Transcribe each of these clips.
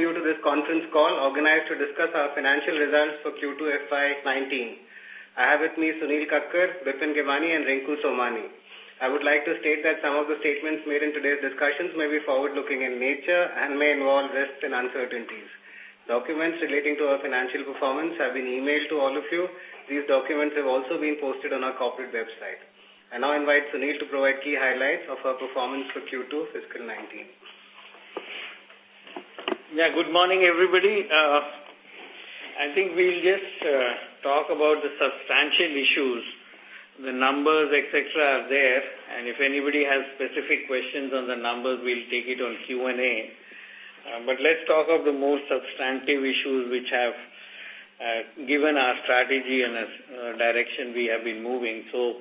welcome you to this conference call organized to discuss our financial results for Q2 FY19. I have with me Sunil Kakar, Bipin Gemani and Rinku Somani. I would like to state that some of the statements made in today's discussions may be forward-looking in nature and may involve risks and uncertainties. Documents relating to our financial performance have been emailed to all of you. These documents have also been posted on our corporate website. I now invite Sunil to provide key highlights of our performance for Q2 fiscal 19. Yeah, good morning everybody. Uh, I think we'll just uh, talk about the substantial issues the numbers, etc. are there, and if anybody has specific questions on the numbers, we'll take it on Q&A. Uh, but let's talk of the more substantive issues which have uh, given our strategy and uh, direction we have been moving. So,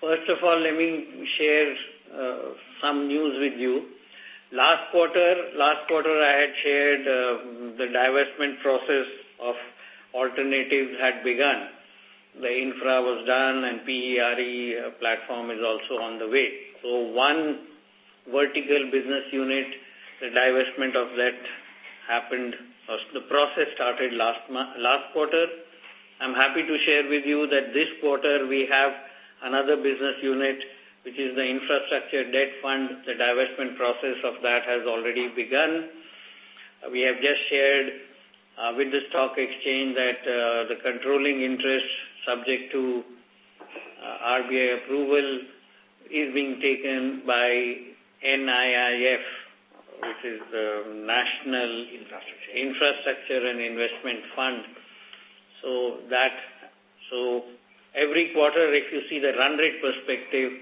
first of all, let me share uh, some news with you. Last quarter, last quarter I had shared uh, the divestment process of alternatives had begun the infra was done and PERE uh, platform is also on the way. So one vertical business unit, the divestment of that happened, the process started last, last quarter. I'm happy to share with you that this quarter we have another business unit which is the infrastructure debt fund. The divestment process of that has already begun. We have just shared uh, with the stock exchange that uh, the controlling interest subject to uh, RBI approval is being taken by NIIF, which is the National Infrastructure, Infrastructure and Investment Fund. So that, so every quarter, if you see the run rate perspective,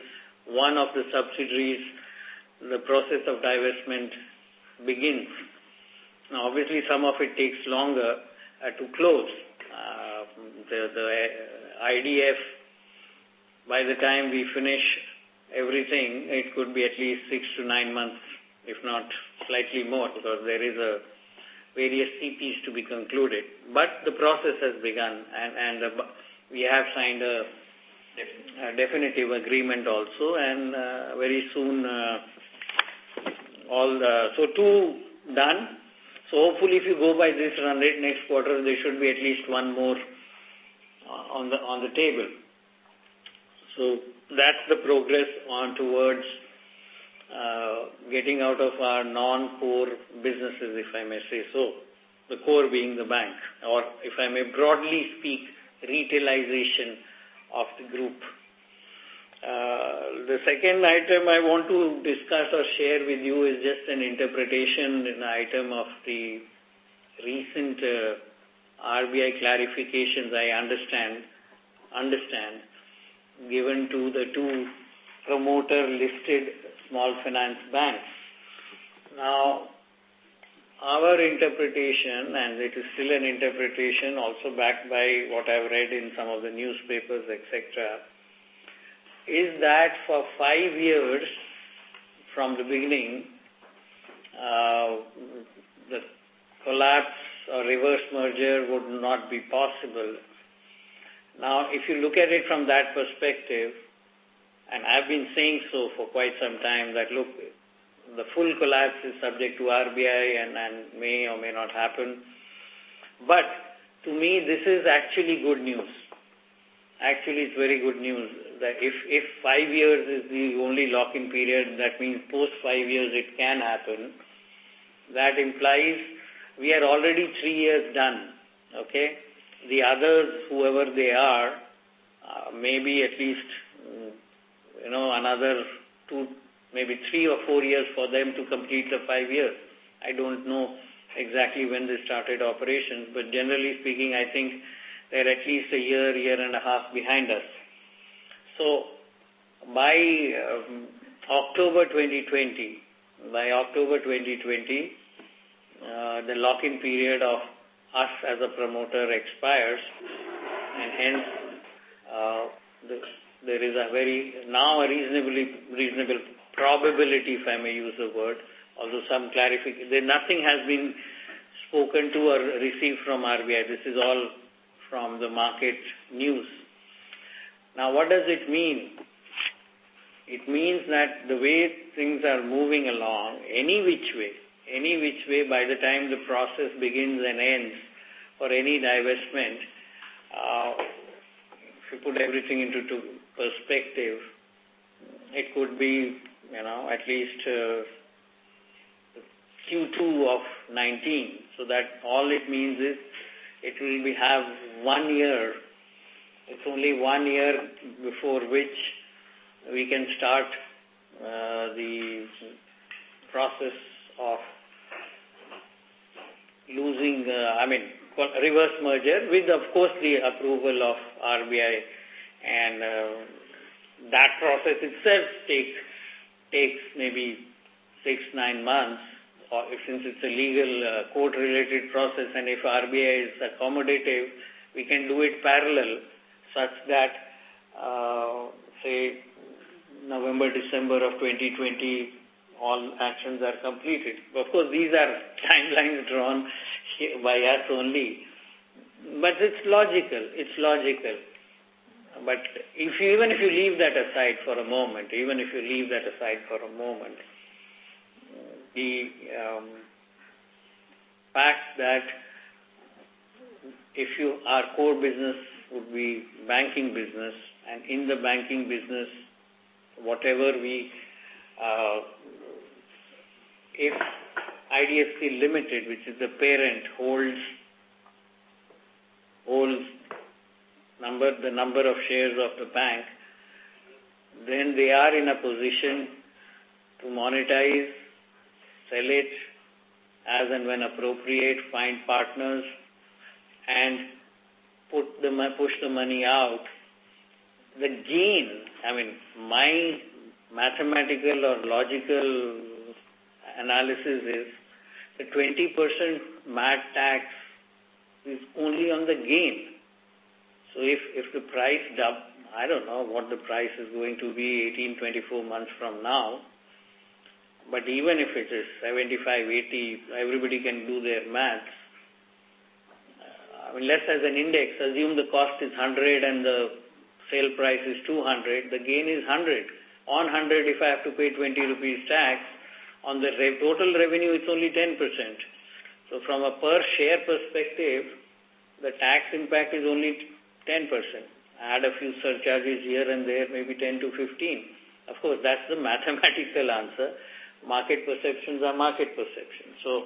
one of the subsidiaries, the process of divestment begins. Now, obviously, some of it takes longer uh, to close. Uh, the, the IDF, by the time we finish everything, it could be at least six to nine months, if not slightly more, because there is a various CPs to be concluded. But the process has begun, and, and uh, we have signed a, a, definitive agreement also, and uh, very soon uh, all the, so two done. So hopefully if you go by this run rate next quarter, there should be at least one more uh, on the on the table. So that's the progress on towards uh, getting out of our non-core businesses, if I may say so. The core being the bank, or if I may broadly speak, retailization of the group. Uh, the second item I want to discuss or share with you is just an interpretation, an item of the recent uh, RBI clarifications I understand, understand, given to the two promoter-listed small finance banks. Now, our interpretation, and it is still an interpretation also backed by what I've read in some of the newspapers, etc., is that for five years from the beginning, uh, the collapse or reverse merger would not be possible. Now, if you look at it from that perspective, and I've been saying so for quite some time, that look, the full collapse is subject to RBI and, and may or may not happen. But to me, this is actually good news. Actually, it's very good news that if, if five years is the only lock-in period, that means post five years it can happen. That implies we are already three years done, okay? The others, whoever they are, uh, maybe at least, mm, you know, another two, maybe three or four years for them to complete the five years. I don't know exactly when they started operations, but generally speaking, I think they're at least a year, year and a half behind us. So, by um, October 2020, by October 2020, uh, the lock-in period of us as a promoter expires and hence uh, the, there is a very, now a reasonably, reasonable probability, if I may use the word, although some clarification, nothing has been spoken to or received from RBI. This is all from the market news. Now, what does it mean? It means that the way things are moving along, any which way, any which way by the time the process begins and ends for any divestment, uh, if you put everything into perspective, it could be, you know, at least uh, Q2 of 19. So that all it means is it will be have one year. It's only one year before which we can start uh, the process of losing, uh, I mean, reverse merger with, of course, the approval of RBI. And uh, that process itself takes, takes maybe six, nine months, or since it's a legal uh, court-related process, and if RBI is accommodative, we can do it parallel such that, uh, say, November, December of 2020, all actions are completed. Of course, these are timelines drawn by us only. But it's logical. It's logical. But if you, even if you leave that aside for a moment, even if you leave that aside for a moment, the um, fact that if you, our core business would be banking business, and in the banking business, whatever we uh, if IDFC Limited, which is the parent, holds holds number the number of shares of the bank, then they are in a position to monetize, sell it as and when appropriate, find partners, and put the push the money out. The gain, I mean, my mathematical or logical analysis is the 20% MAT tax is only on the gain. So if, if the price dub, I don't know what the price is going to be 18, 24 months from now, but even if it is 75, 80, everybody can do their maths. I mean, let's as an index, assume the cost is 100 and the sale price is 200, the gain is 100. On 100, if I have to pay 20 rupees tax, on the re total revenue, it's only 10%. So from a per share perspective, the tax impact is only 10%. Add a few surcharges here and there, maybe 10 to 15. Of course, that's the mathematical answer. Market perceptions are market perceptions. So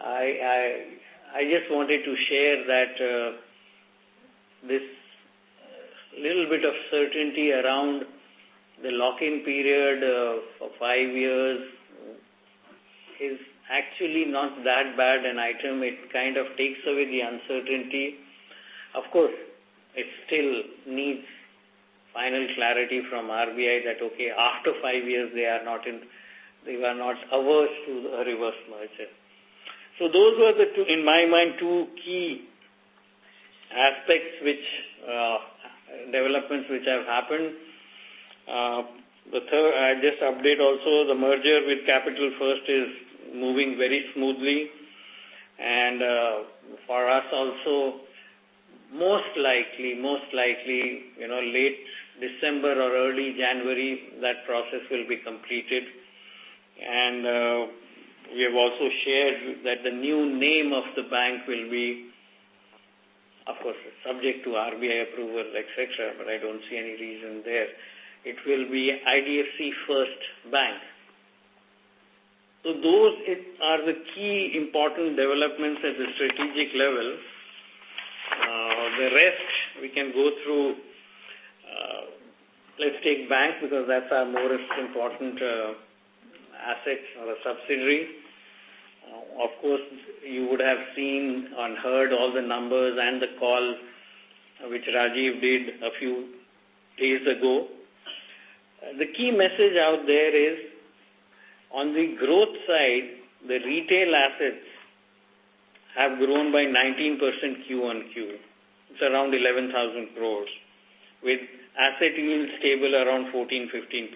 I, I, I just wanted to share that uh, this little bit of certainty around the lock-in period uh, for five years is actually not that bad an item. It kind of takes away the uncertainty. Of course, it still needs final clarity from RBI that, okay, after five years they are not in, they were not averse to a reverse merger. So those were the two, in my mind, two key aspects which, uh, developments which have happened. Uh, the third, I just update also the merger with Capital First is moving very smoothly. And uh, for us also, most likely, most likely, you know, late December or early January, that process will be completed. And uh, we have also shared that the new name of the bank will be, of course, subject to RBI approval, etc., but I don't see any reason there. It will be IDFC First Bank. So those are the key important developments at the strategic level. Uh, the rest we can go through, uh, let's take bank because that's our most important uh, asset or a subsidiary. Uh, of course, you would have seen and heard all the numbers and the call which Rajiv did a few days ago. Uh, the key message out there is on the growth side, the retail assets have grown by 19% Q on Q. It's around 11,000 crores, with asset yield stable around 14-15%.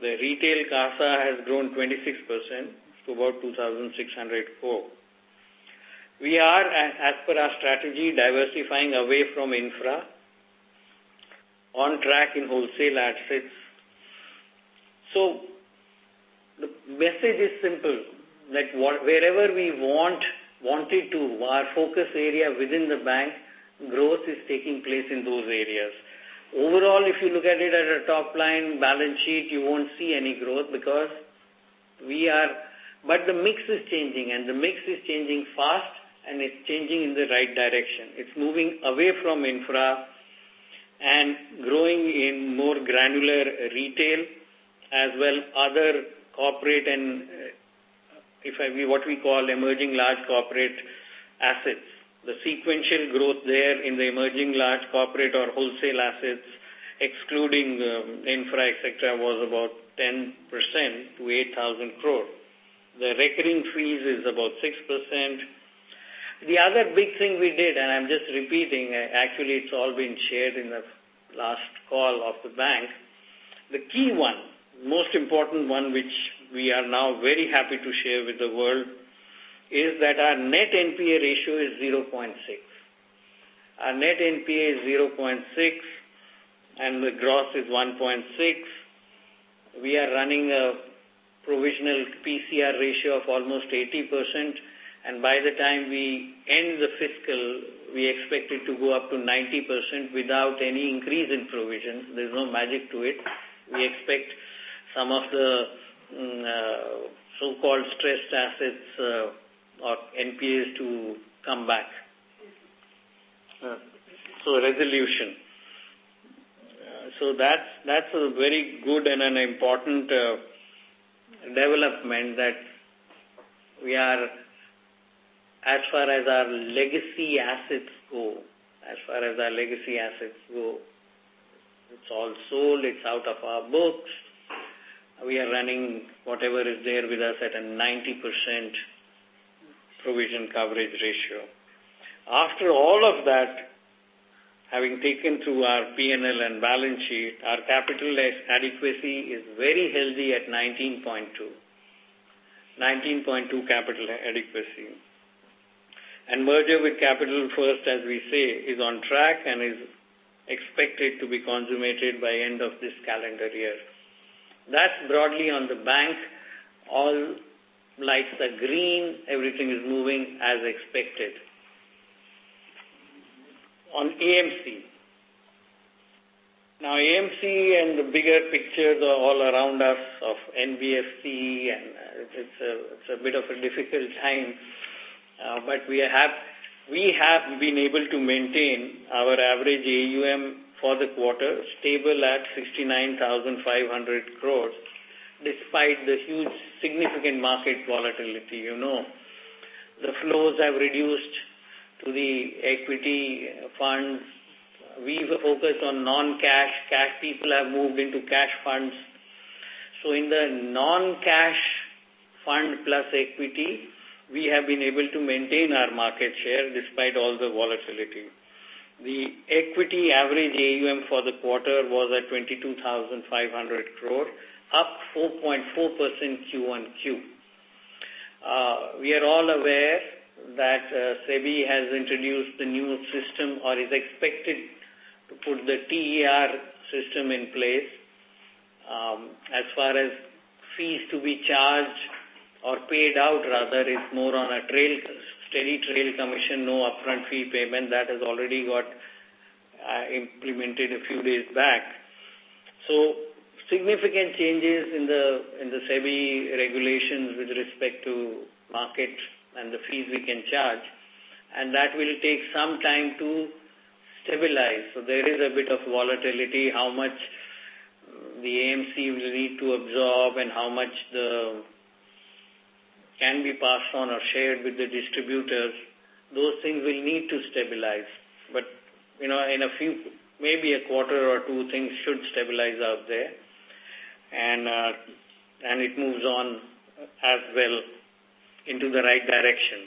The retail CASA has grown 26% to about 2,600 crore. We are, as per our strategy, diversifying away from infra, on track in wholesale assets. So the message is simple. that wherever we want, wanted to, our focus area within the bank, growth is taking place in those areas. Overall, if you look at it at a top line balance sheet, you won't see any growth because we are, but the mix is changing and the mix is changing fast and it's changing in the right direction. It's moving away from infra and growing in more granular retail as well other corporate and if I what we call emerging large corporate assets. The sequential growth there in the emerging large corporate or wholesale assets, excluding um, infra, etc., was about 10% to 8,000 crore. The recurring fees is about 6%. The other big thing we did, and I'm just repeating, uh, actually it's all been shared in the last call of the bank, the key one, most important one which we are now very happy to share with the world is that our net NPA ratio is 0.6. Our net NPA is 0.6 and the gross is 1.6. We are running a provisional PCR ratio of almost 80% and by the time we end the fiscal, we expect it to go up to 90% without any increase in provisions. There's no magic to it. We expect some of the mm, uh, so-called stressed assets uh, or NPAs to come back. Uh, so resolution. Uh, so that's, that's a very good and an important uh, development that we are, as far as our legacy assets go, as far as our legacy assets go, it's all sold, it's out of our books. We are running whatever is there with us at a 90% provision coverage ratio. After all of that, having taken through our P&L and balance sheet, our capital adequacy is very healthy at 19.2. 19.2 capital adequacy. And merger with Capital First, as we say, is on track and is expected to be consummated by end of this calendar year. That's broadly on the bank. All lights are green, everything is moving as expected. On AMC. Now AMC and the bigger pictures are all around us of NBFC and it's a, it's a bit of a difficult time. Uh, but we have, we have been able to maintain our average AUM for the quarter stable at 69,500 crores despite the huge significant market volatility, you know. The flows have reduced to the equity funds. We've focused on non-cash. Cash people have moved into cash funds. So in the non-cash fund plus equity, we have been able to maintain our market share despite all the volatility. The equity average AUM for the quarter was at 22,500 crore up 4.4% Q1Q. Uh, we are all aware that uh, SEBI has introduced the new system or is expected to put the TER system in place um, as far as fees to be charged or paid out rather is more on a trail, steady trail commission, no upfront fee payment. That has already got uh, implemented a few days back. So significant changes in the in the SEBI regulations with respect to market and the fees we can charge, and that will take some time to stabilize. So there is a bit of volatility, how much uh, the AMC will need to absorb and how much the can be passed on or shared with the distributors. Those things will need to stabilize. But, you know, in a few, maybe a quarter or two, things should stabilize out there and uh, and it moves on as well into the right direction.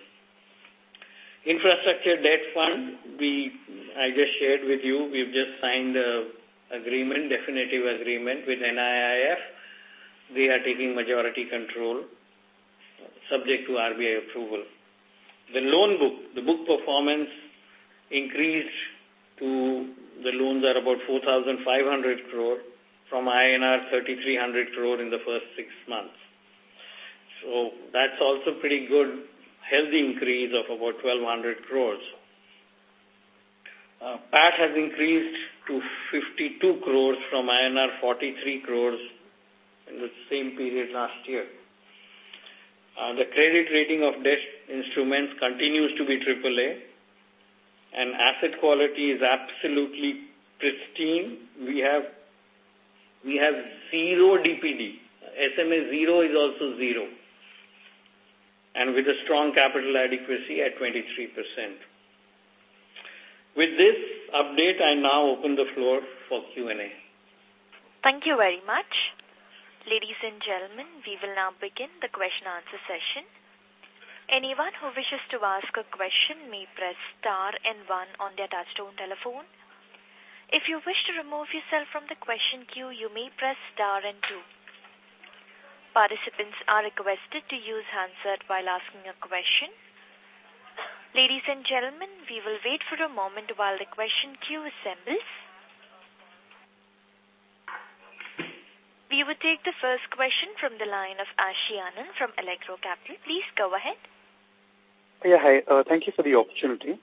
Infrastructure debt fund, we I just shared with you, we've just signed a agreement, definitive agreement with NIIF. They are taking majority control, subject to RBI approval. The loan book, the book performance increased to the loans are about 4,500 crore from INR 3,300 crore in the first six months. So that's also pretty good, healthy increase of about 1,200 crores. Uh, PAT has increased to 52 crores from INR 43 crores in the same period last year. Uh, the credit rating of debt instruments continues to be AAA and asset quality is absolutely pristine. We have we have zero DPD. SMA zero is also zero. And with a strong capital adequacy at 23%. With this update, I now open the floor for Q&A. Thank you very much. Ladies and gentlemen, we will now begin the question answer session. Anyone who wishes to ask a question may press star and one on their touchtone telephone. If you wish to remove yourself from the question queue, you may press star and two. Participants are requested to use handset while asking a question. Ladies and gentlemen, we will wait for a moment while the question queue assembles. We would take the first question from the line of Ashi Anand from Elara Capital. Please go ahead. Yeah, hi. Uh, thank you for the opportunity.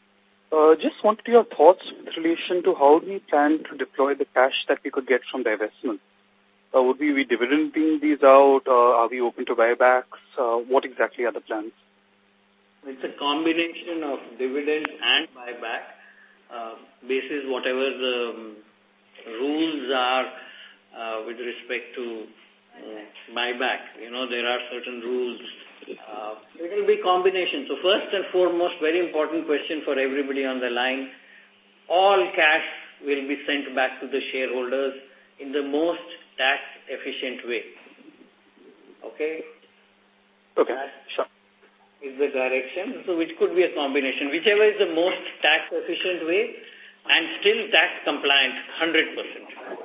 Uh, just wanted your thoughts with relation to how we plan to deploy the cash that we could get from the investment. Uh, would we be dividending these out? Uh, are we open to buybacks? Uh, what exactly are the plans? It's a combination of dividend and buyback, uh, basis whatever the um, rules are uh, with respect to uh, buyback. You know, there are certain rules. Uh, it will be combination. So first and foremost, very important question for everybody on the line. All cash will be sent back to the shareholders in the most tax efficient way. Okay? Okay, sure. Is the direction. So which could be a combination. Whichever is the most tax efficient way and still tax compliant 100%.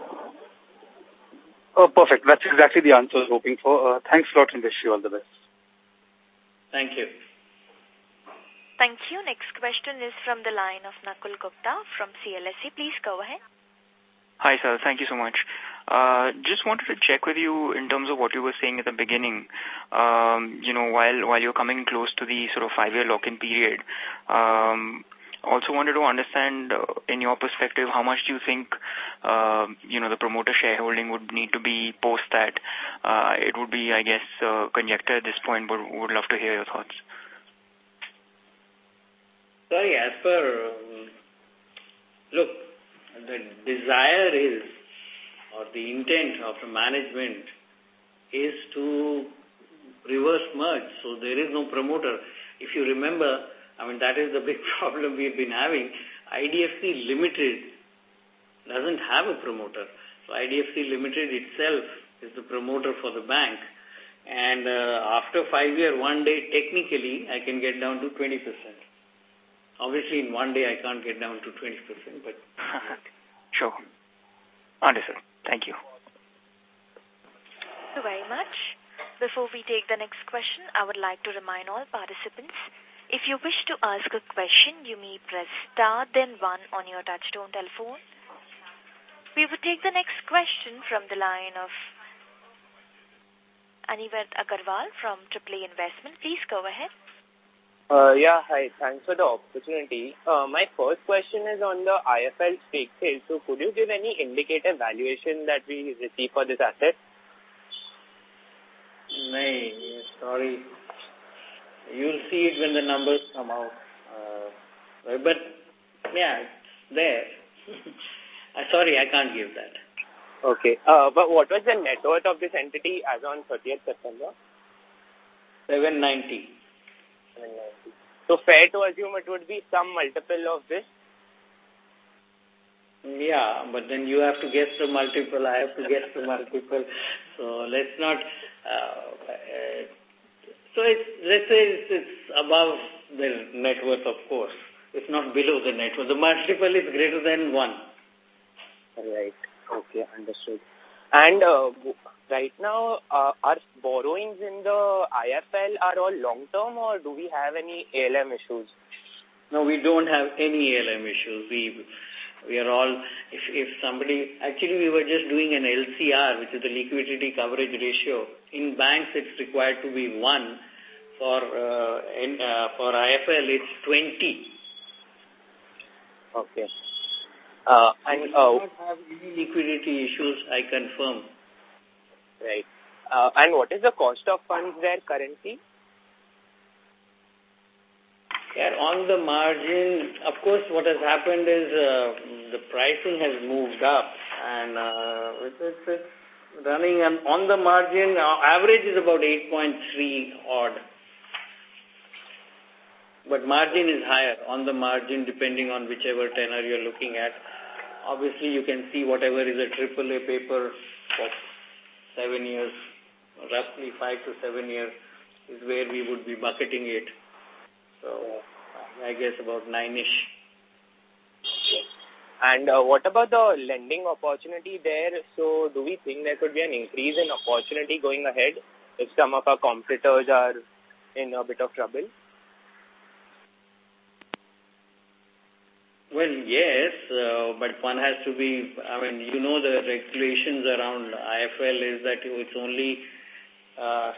Oh, perfect. That's exactly the answer I was hoping for. Uh, thanks a lot and wish you all the best. Thank you. Thank you. Next question is from the line of Nakul Gupta from CLSA. Please go ahead. Hi, sir. Thank you so much. Uh, just wanted to check with you in terms of what you were saying at the beginning. Um, you know, while while you're coming close to the sort of five-year lock-in period, um, also wanted to understand, uh, in your perspective, how much do you think, uh, you know, the promoter shareholding would need to be post that? Uh, it would be, I guess, uh, conjecture at this point, but would love to hear your thoughts. Sorry, as per, um, look, the desire is, or the intent of the management is to reverse merge. So there is no promoter. If you remember, I mean, that is the big problem we've been having. IDFC Limited doesn't have a promoter. So IDFC Limited itself is the promoter for the bank. And uh, after five year, one day, technically, I can get down to 20%. Obviously, in one day, I can't get down to 20%, but... sure. Understood. Thank you. Thank you very much. Before we take the next question, I would like to remind all participants if you wish to ask a question, you may press star then one on your touchtone telephone. We will take the next question from the line of Anivet Agarwal from AAA Investment. Please go ahead. Uh, yeah, hi. Thanks for the opportunity. Uh, my first question is on the IFL stake sale. So could you give any indicative valuation that we receive for this asset? No, sorry. You'll see it when the numbers come out. Uh, but, yeah, it's there. uh, sorry, I can't give that. Okay. Uh, but what was the net worth of this entity as on 30th September? 790. 790. So fair to assume it would be some multiple of this? Yeah, but then you have to guess the multiple, I have to guess the multiple. So let's not uh, uh, so it's, let's say it's, it's above the net worth, of course. It's not below the net worth. The multiple is greater than one. Right. Okay, understood. And uh, right now, uh, our borrowings in the IFL are all long-term or do we have any ALM issues? No, we don't have any ALM issues. We, We are all, if, if somebody, actually we were just doing an LCR, which is the liquidity coverage ratio. In banks, it's required to be 1. For, uh, in, uh, for IFL, it's 20. Okay. Uh, and, we do uh, not have any liquidity issues, I confirm. Right. Uh, and what is the cost of funds there currently? Yeah, on the margin, of course, what has happened is uh, the pricing has moved up and uh, it's, it's, it's running on, on the margin, uh, average is about 8.3 odd. But margin is higher on the margin depending on whichever tenor you're looking at. Obviously, you can see whatever is a AAA paper for seven years, roughly five to seven years is where we would be bucketing it. So, I guess about nine-ish. And uh, what about the lending opportunity there? So do we think there could be an increase in opportunity going ahead if some of our competitors are in a bit of trouble? Well, yes, uh, but one has to be, I mean, you know the regulations around IFL is that it's only uh,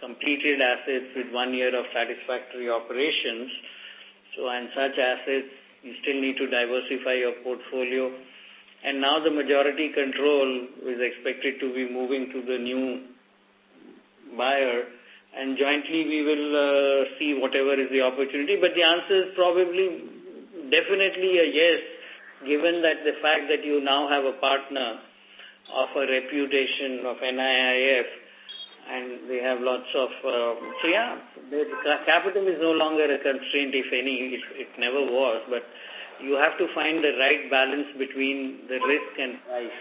completed assets with one year of satisfactory operations. So, and such assets, you still need to diversify your portfolio. And now the majority control is expected to be moving to the new buyer and jointly we will uh, see whatever is the opportunity. But the answer is probably definitely a yes, given that the fact that you now have a partner of a reputation of NIIF and they have lots of, uh, so yeah, the capital is no longer a constraint, if any, it, it never was, but you have to find the right balance between the risk and price.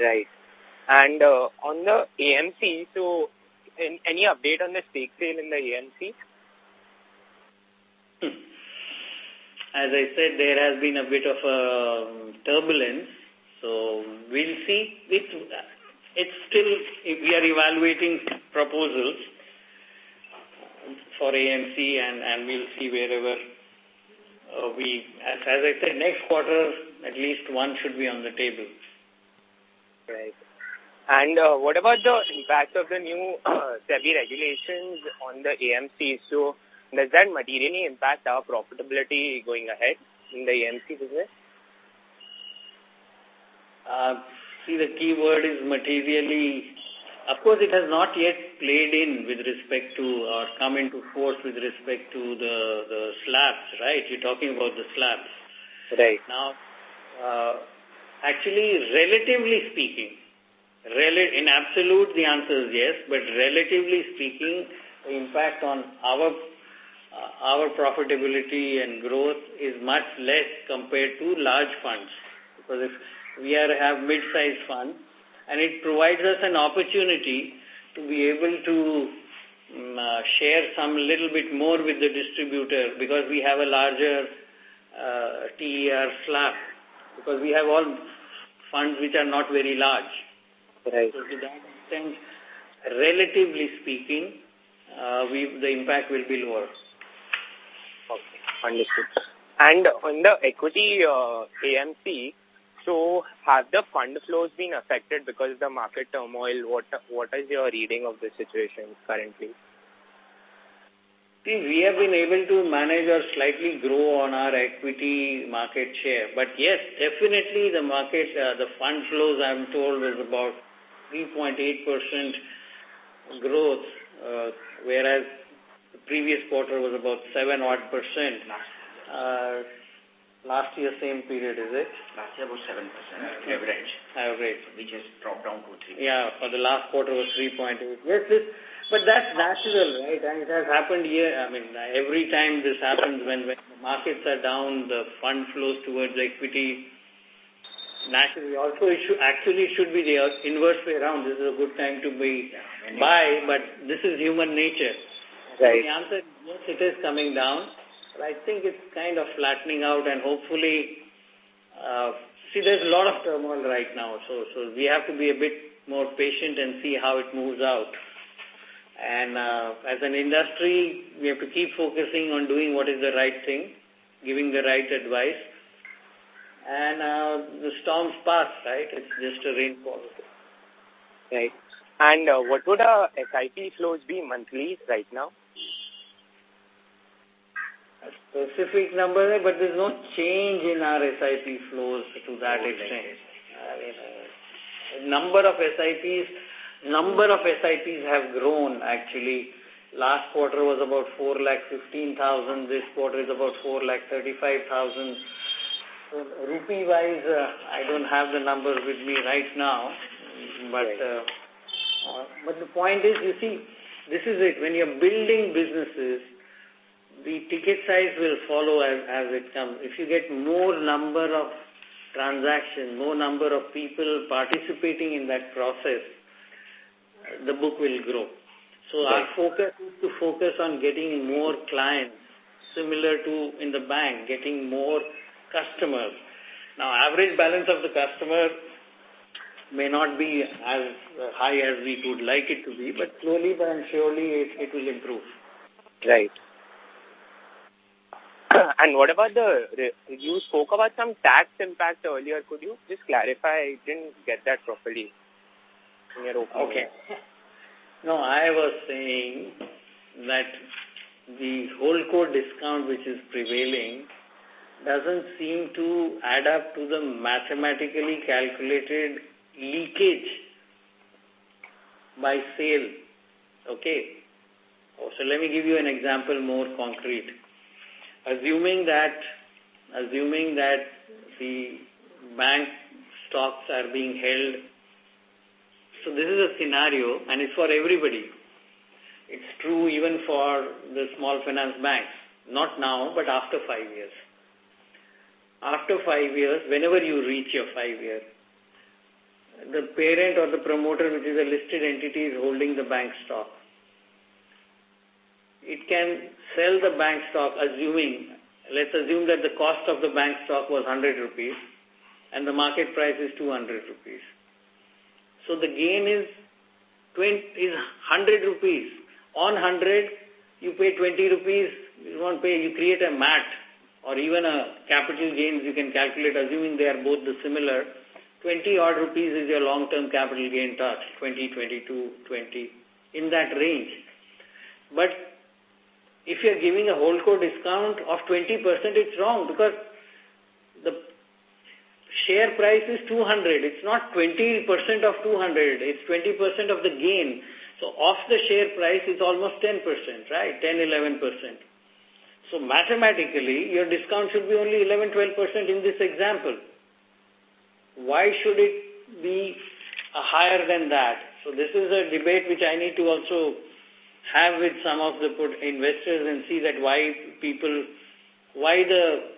Right. And uh, on the AMC, so in, any update on the stake sale in the AMC? As I said, there has been a bit of a turbulence. So we'll see. It, it's still, we are evaluating proposals for AMC and, and we'll see wherever uh, we, as, as I said, next quarter, at least one should be on the table. Right. And uh, what about the impact of the new uh, SEBI regulations on the AMC? So does that materially impact our profitability going ahead in the AMC business? Uh, see, the key word is materially. Of course, it has not yet played in with respect to or come into force with respect to the, the slabs, right? You're talking about the slabs. Right. Now, uh, actually, relatively speaking, rel in absolute, the answer is yes, but relatively speaking, the impact on our uh, our profitability and growth is much less compared to large funds. Because if we are have mid-sized funds, and it provides us an opportunity to be able to um, uh, share some little bit more with the distributor because we have a larger uh, TER slab because we have all funds which are not very large. Right. So to that extent, relatively speaking, uh, we, the impact will be lower. Okay, understood. And on the equity uh, AMC, so have the fund flows been affected because of the market turmoil? What What is your reading of the situation currently? See, we have been able to manage or slightly grow on our equity market share. But yes, definitely the market, uh, the fund flows, I'm told, was about 3.8% growth, uh, whereas the previous quarter was about 7 odd percent. Uh, last year, same period, is it? Last year was 7% average. Average. Which has dropped down to 3 Yeah, for the last quarter was 3.8. Yes, this, but that's natural, right? And it has happened here. I mean, every time this happens, when, when the markets are down, the fund flows towards equity. Naturally, also it should, actually should be the inverse way around. This is a good time to be yeah, buy, but this is human nature. Right. So the answer is yes, it is coming down. But I think it's kind of flattening out and hopefully, uh, see, there's a lot of turmoil right now. So, so we have to be a bit more patient and see how it moves out. And uh, as an industry, we have to keep focusing on doing what is the right thing, giving the right advice, and uh, the storms pass, right? It's just a rainfall. Right. And uh, what would our SIP flows be monthly right now? Specific number, but there's no change in our SIP flows to that oh, extent. I mean, uh, number of SIPs, number of SIPs have grown actually. Last quarter was about 4 lakh 15,000. This quarter is about 4 lakh 35,000. So, rupee wise, uh, I don't have the numbers with me right now, but uh, but the point is, you see, this is it. When you're building businesses, the ticket size will follow as, as it comes. If you get more number of transactions, more number of people participating in that process, the book will grow. So right. our focus is to focus on getting more clients, similar to in the bank, getting more customers. Now, average balance of the customer may not be as high as we would like it to be, but slowly but surely it, it will improve. Right. and what about the, you spoke about some tax impact earlier. Could you just clarify? I didn't get that properly in your opening. Okay. No, I was saying that the holdco discount which is prevailing doesn't seem to add up to the mathematically calculated leakage by sale. Okay. So let me give you an example more concrete. Assuming that, assuming that the bank stocks are being held, so this is a scenario and it's for everybody. It's true even for the small finance banks. Not now, but after five years. After five years, whenever you reach your five years, the parent or the promoter, which is a listed entity, is holding the bank stock. It can sell the bank stock assuming, let's assume that the cost of the bank stock was 100 rupees and the market price is 200 rupees. So the gain is 20, is 100 rupees. On 100, you pay 20 rupees, you won't pay, you create a MAT or even a capital gains you can calculate assuming they are both the similar 20 odd rupees is your long-term capital gain tax, 20, 22, 20, in that range. But if you're giving a holdco discount of 20%, it's wrong because the share price is 200. It's not 20% of 200. It's 20% of the gain. So off the share price, it's almost 10%, right? 10, 11%. So mathematically, your discount should be only 11, 12% in this example. Why should it be higher than that? So this is a debate which I need to also have with some of the investors and see that why people, why the,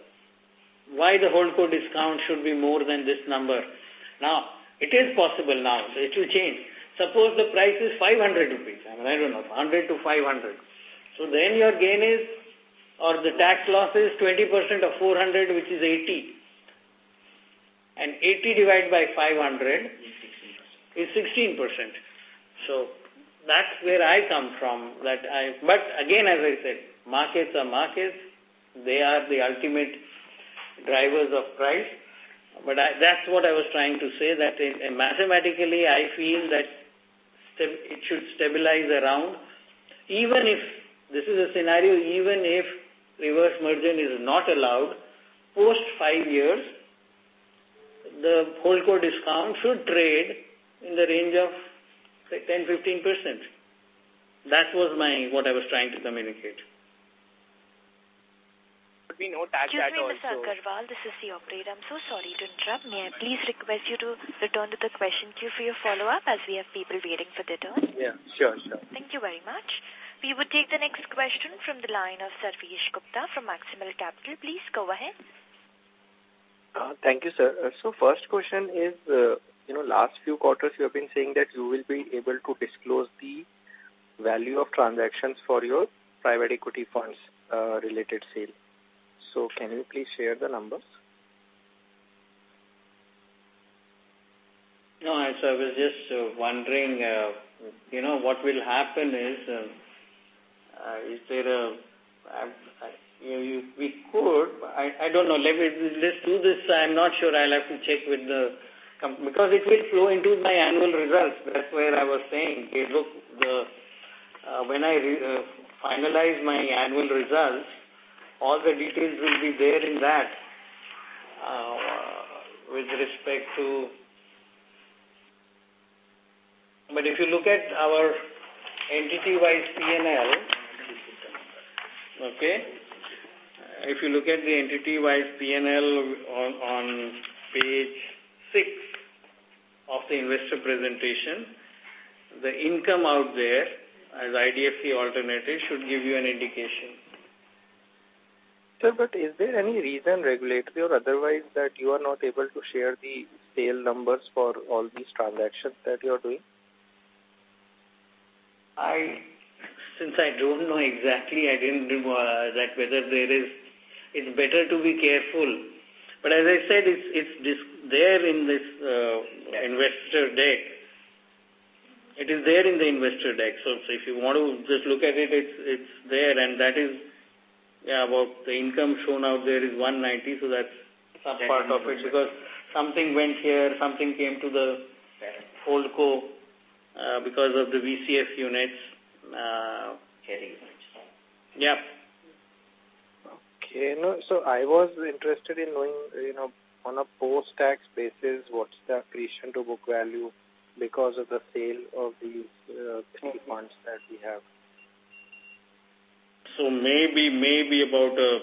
why the holdco discount should be more than this number. Now, it is possible now, so it will change. Suppose the price is 500 rupees, I mean, I don't know, 100 to 500. So then your gain is, or the tax loss is 20% of 400, which is 80 and 80 divided by 500 is 16%. So that's where I come from. That I, but again, as I said, markets are markets. They are the ultimate drivers of price. But I, that's what I was trying to say, that mathematically I feel that it should stabilize around, even if, this is a scenario, even if reverse merger is not allowed, post five years, the holdco discount should trade in the range of say 10-15%. That was my what I was trying to communicate. We know that Excuse me, Mr. Agarwal, this is the operator. I'm so sorry to interrupt. May I please request you to return to the question queue for your follow-up as we have people waiting for their turn? Yeah, sure, sure. Thank you very much. We would take the next question from the line of Sarvesh Gupta from Maximal Capital. Please go ahead. Uh, thank you, sir. Uh, so first question is, uh, you know, last few quarters you have been saying that you will be able to disclose the value of transactions for your private equity funds uh, related sale. So can you please share the numbers? No, so I was just uh, wondering, uh, you know, what will happen is, uh, uh, is there a, I, you, you, we could, I, I, I don't know. Let me, let's do this. I'm not sure. I'll have to check with the because it will flow into my annual results. That's where I was saying, hey, look, the uh, when I uh, finalize my annual results, all the details will be there in that uh, with respect to. But if you look at our entity-wise P&L, okay, if you look at the entity-wise P&L on, on page 6 of the investor presentation, the income out there as IDFC alternative should give you an indication. Sir, but is there any reason, regulatory or otherwise, that you are not able to share the sale numbers for all these transactions that you are doing? I, since I don't know exactly, I didn't know uh, that whether there is, it's better to be careful. But as I said, it's, it's there in this uh, investor deck it is there in the investor deck. So, so if you want to just look at it, it's, it's there and that is, yeah, about the income shown out there is 190. So that's some part of it because something went here, something came to the Holdco uh, because of the VCF units. Uh, yeah. Okay, no, so I was interested in knowing, you know, on a post-tax basis, what's the accretion to book value because of the sale of these uh, three funds that we have? So maybe, maybe about a,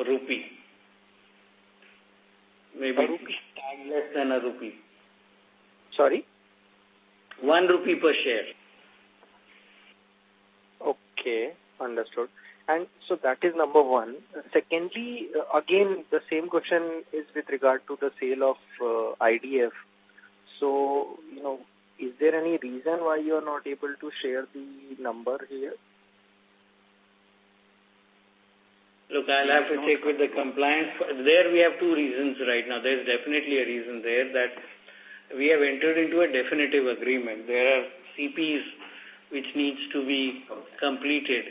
a rupee. Maybe a rupee? less than a rupee. Sorry? One rupee per share. Okay, understood. And so that is number one. Secondly, uh, again, the same question is with regard to the sale of uh, IDF. So, you know, is there any reason why you are not able to share the number here? Look, I'll have to check with the compliance. There we have two reasons right now. There's definitely a reason there that we have entered into a definitive agreement. There are CPs which needs to be completed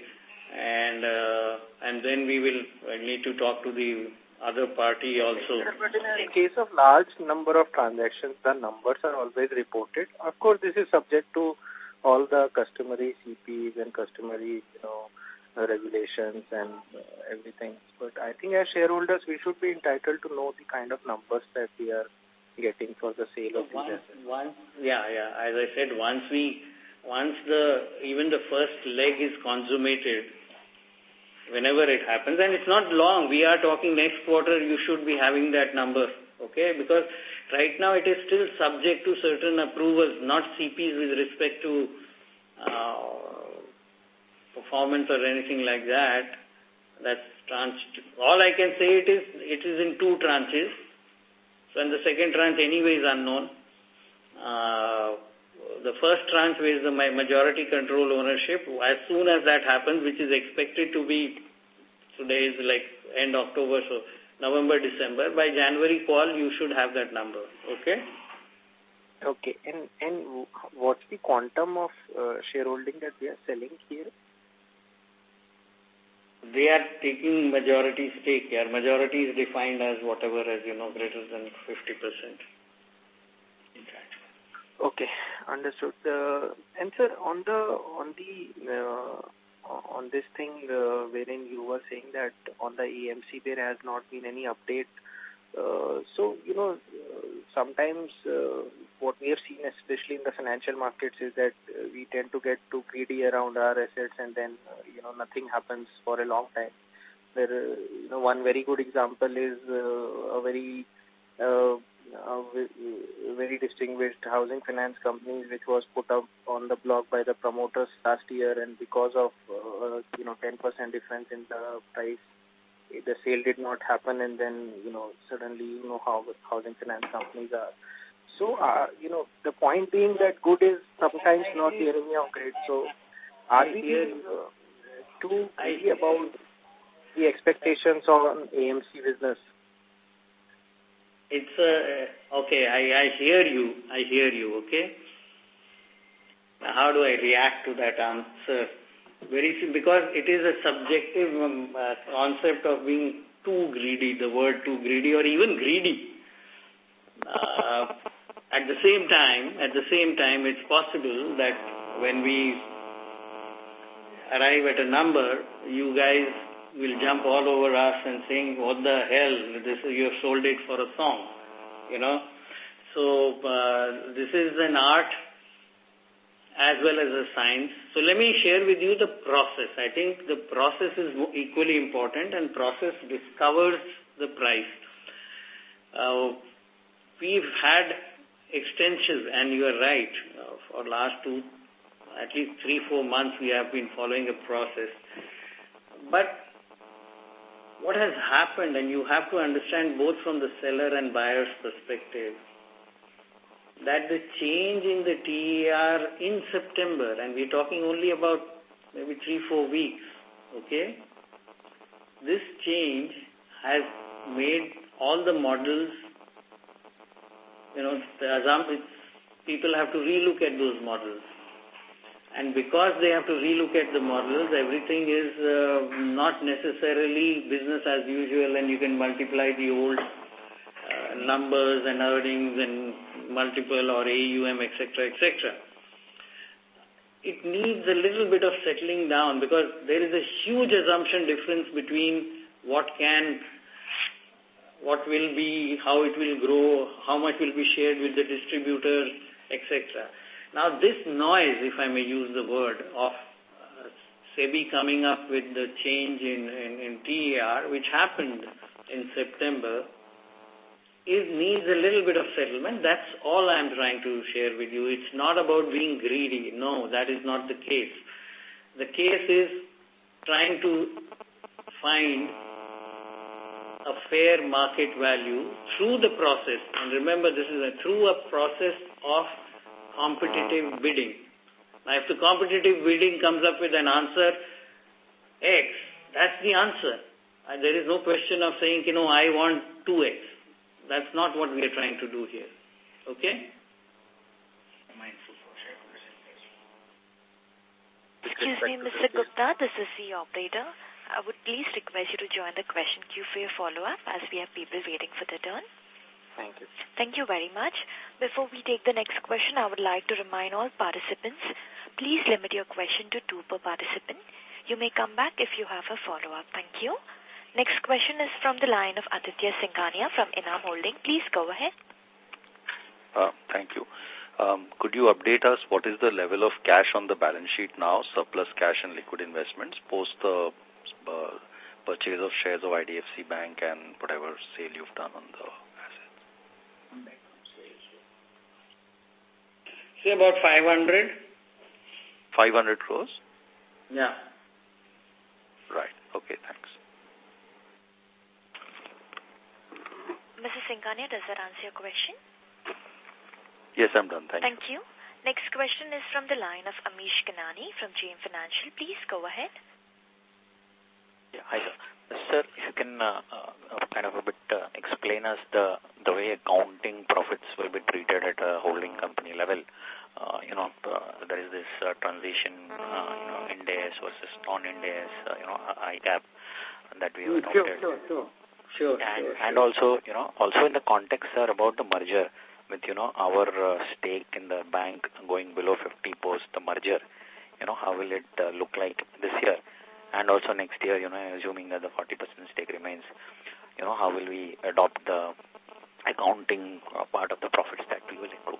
and uh, and then we will need to talk to the other party also. But in case of large number of transactions, the numbers are always reported. Of course, this is subject to all the customary CPs and customary, you know, regulations and uh, everything. But I think as shareholders, we should be entitled to know the kind of numbers that we are getting for the sale of once, these. Once, yeah, yeah. As I said, once we, once the even the first leg is consummated, whenever it happens. And it's not long. We are talking next quarter, you should be having that number. Okay? Because right now it is still subject to certain approvals, not CPs with respect to uh, performance or anything like that. That's tranched. All I can say it is, it is in two tranches. So, and the second tranche anyway is unknown. Uh, the first tranche is the majority control ownership. As soon as that happens, which is expected to be, today is like end October, so November, December, by January call, you should have that number. Okay? Okay. And, and what's the quantum of uh, shareholding that we are selling here? They are taking majority stake here. Majority is defined as whatever, as you know, greater than 50%. Okay, understood. Uh, and sir, on the on the uh, on this thing uh, wherein you were saying that on the AMC there has not been any update. Uh, so you know, sometimes uh, what we have seen, especially in the financial markets, is that uh, we tend to get too greedy around our assets, and then uh, you know nothing happens for a long time. There, uh, you know, one very good example is uh, a very uh, uh, very distinguished housing finance company which was put up on the block by the promoters last year and because of uh, you know 10% difference in the price the sale did not happen and then you know suddenly you know how housing finance companies are. So uh, you know the point being that good is sometimes not the enemy of great. So are we uh, too greedy about the expectations on AMC business it's a, okay, I, I hear you, I hear you, okay? Now, how do I react to that answer? Very simple, because it is a subjective um, uh, concept of being too greedy, the word too greedy or even greedy. Uh, at the same time, at the same time, it's possible that when we arrive at a number, you guys will jump all over us and saying, what the hell, this you have sold it for a song, you know. So uh, this is an art as well as a science. So let me share with you the process. I think the process is equally important and process discovers the price. Uh, we've had extensions and you are right, uh, for last two, at least three, four months we have been following a process. But what has happened, and you have to understand both from the seller and buyer's perspective, that the change in the TER in September, and we're talking only about maybe three, four weeks, okay? This change has made all the models, you know, the assumption, people have to relook at those models. And because they have to relook at the models, everything is uh, not necessarily business as usual and you can multiply the old uh, numbers and earnings and multiple or AUM, etc., etc. It needs a little bit of settling down because there is a huge assumption difference between what can, what will be, how it will grow, how much will be shared with the distributors, etc. Now this noise, if I may use the word, of uh, SEBI coming up with the change in, in, in TER, which happened in September, is needs a little bit of settlement. That's all I'm trying to share with you. It's not about being greedy. No, that is not the case. The case is trying to find a fair market value through the process. And remember, this is a, through a process of competitive bidding. Now, if the competitive bidding comes up with an answer X, that's the answer. And there is no question of saying, you know, I want 2X. That's not what we are trying to do here. Okay? Excuse me, Mr. Gupta, this is the operator. I would please request you to join the question queue for your follow-up as we have people waiting for their turn. Thank you. Thank you very much. Before we take the next question, I would like to remind all participants, please limit your question to two per participant. You may come back if you have a follow-up. Thank you. Next question is from the line of Aditya Singhania from Enam Holding. Please go ahead. Uh, thank you. Um, could you update us what is the level of cash on the balance sheet now, surplus cash and liquid investments, post the uh, purchase of shares of IDFC Bank and whatever sale you've done on the Say about 500. 500 crores? Yeah. Right. Okay, thanks. Mrs. Singhania, does that answer your question? Yes, I'm done. Thank, Thank you. you. Next question is from the line of Amish Kanani from JM Financial. Please go ahead. Yeah, hi, sir. Sir, if you can uh, uh, kind of a bit uh, explain us the the way accounting profits will be treated at a holding company level. Uh, you know, uh, there is this uh, transition, uh, you know, Ind AS versus non-Ind AS, uh, you know, IGAAP that we have sure, Sure, sure, sure. And, sure, and also, you know, also in the context, sir, about the merger with, you know, our uh, stake in the bank going below 50 post the merger, you know, how will it uh, look like this year? And also next year, you know, assuming that the 40% stake remains, you know, how will we adopt the accounting uh, part of the profits that we will accrue?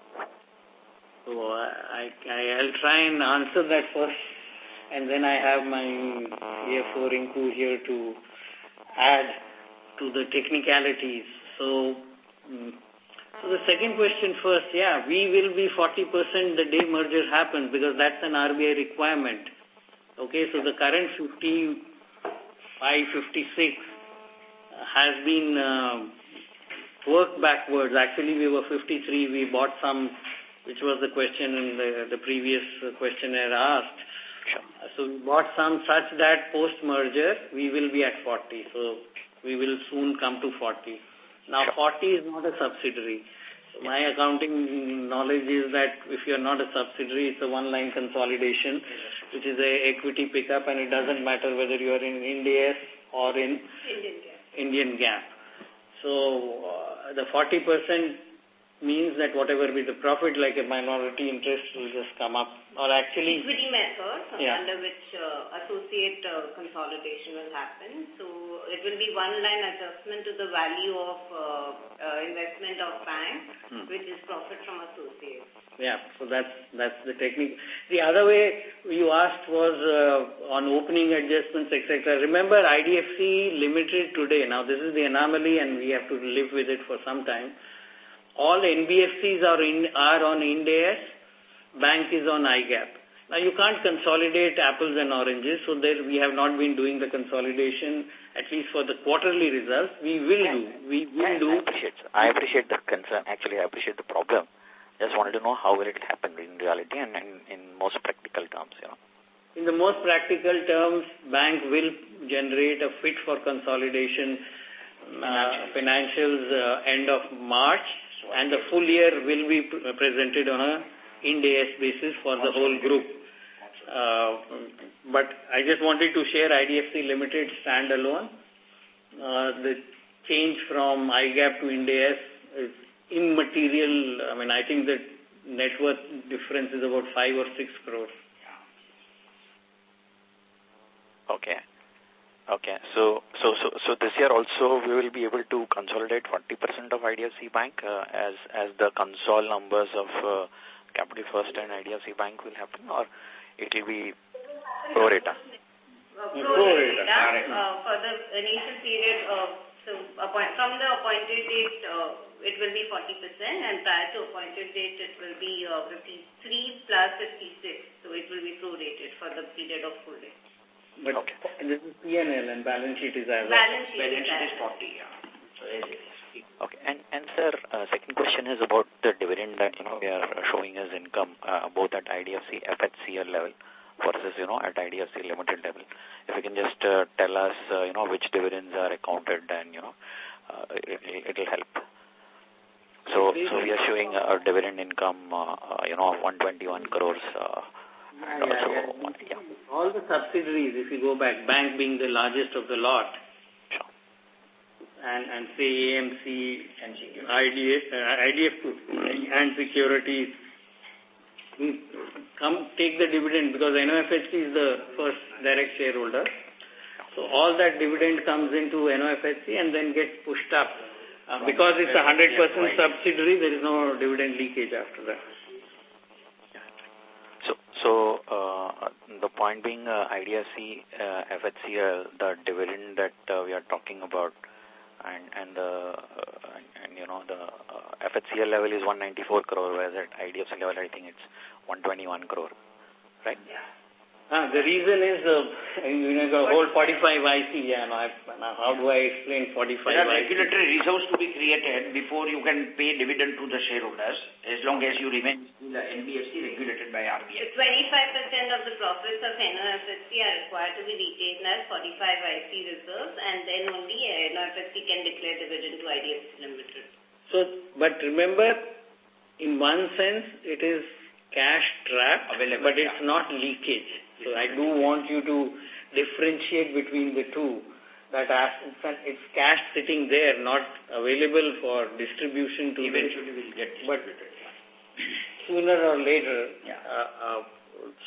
So I, I, I'll try and answer that first, and then I have my CFO Rinku here to add to the technicalities. So, mm, so the second question first, yeah, we will be 40% the day merger happens because that's an RBI requirement. Okay, so the current 55, 56 has been uh, worked backwards. Actually, we were 53. We bought some, which was the question in the, the previous questionnaire asked. Sure. So we bought some such that post-merger, we will be at 40. So we will soon come to 40. Now, 40 is not a subsidiary. So my accounting knowledge is that if you're not a subsidiary, it's a one-line consolidation which is a equity pickup, and it doesn't matter whether you are in Ind AS or in Indian GAAP. So uh, the 40% means that whatever be the profit, like a minority interest, will just come up. Or actually... Equity method yeah. under which uh, associate uh, consolidation will happen. So it will be one line adjustment to the value of uh, uh, investment of bank, hmm. which is profit from associate. Yeah, so that's that's the technique. The other way you asked was uh, on opening adjustments, etc. Remember IDFC limited today. Now this is the anomaly and we have to live with it for some time all NBFCs are, in, are on Ind AS, bank is on IGAAP. Now you can't consolidate apples and oranges, so there we have not been doing the consolidation, at least for the quarterly results. We will do. We will do. I appreciate, I appreciate the concern. Actually, I appreciate the problem. Just wanted to know how will it happen in reality and in, in most practical terms, you know. In the most practical terms, bank will generate a fit for consolidation uh, financials uh, end of March and the full year will be presented on a Ind AS basis for the whole group. Uh, but I just wanted to share IDFC Limited standalone. Uh, the change from IGAAP to Ind AS is immaterial. I mean, I think the net worth difference is about 5 or 6 crores. Okay. Okay. So, so, so, so this year also we will be able to consolidate 40% of IDFC Bank uh, as, as the console numbers of uh, Capital First and IDFC Bank will happen or it will be pro rata? Uh, pro rata. Uh, for the initial period of, so appoint, from the appointed date, uh, it will be 40% and prior to appointed date it will be uh, 53 plus 56. So it will be prorated for the period of full day. But okay. this is PNL and balance sheet is as balance sheet, balance sheet is 40, yeah. So Okay, and, and sir, uh, second question is about the dividend that, you know, we are showing as income, uh, both at IDFC FHCL level versus, you know, at IDFC limited level. If you can just uh, tell us, uh, you know, which dividends are accounted and, you know, uh, it will help. So, so we are showing a dividend income, uh, uh, you know, of 121 crores, uh, yeah, yeah. All the subsidiaries, if you go back, bank being the largest of the lot, and, and say AMC, and IDF, uh, IDF and securities, come take the dividend because NOFHC is the first direct shareholder. So all that dividend comes into NOFHC and then gets pushed up. Uh, because it's a 100% subsidiary, there is no dividend leakage after that. So, so uh, the point being uh, IDFC, uh, FHCL, the dividend that uh, we are talking about, and and the uh, and, and you know the uh, FHCL level is 194 crore, whereas at IDFC level I think it's 121 crore, right? Yeah. Uh, the reason is, uh, you know, the whole 45 IC, yeah, no, I, now how do I explain 45 There are regulatory reserves to be created before you can pay dividend to the shareholders, as long as you remain in the NBFC regulated by RBI. 25% of the profits of NOFHC are required to be retained as 45 IC reserves, and then only NOFHC can declare dividend to IDFC Limited. So, but remember, in one sense, it is cash trap, Available, but it's yeah. not leakage. So I do want you to differentiate between the two. That it's cash sitting there, not available for distribution to Eventually will get distributed. But sooner or later, yeah. uh, uh,